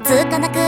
通過なく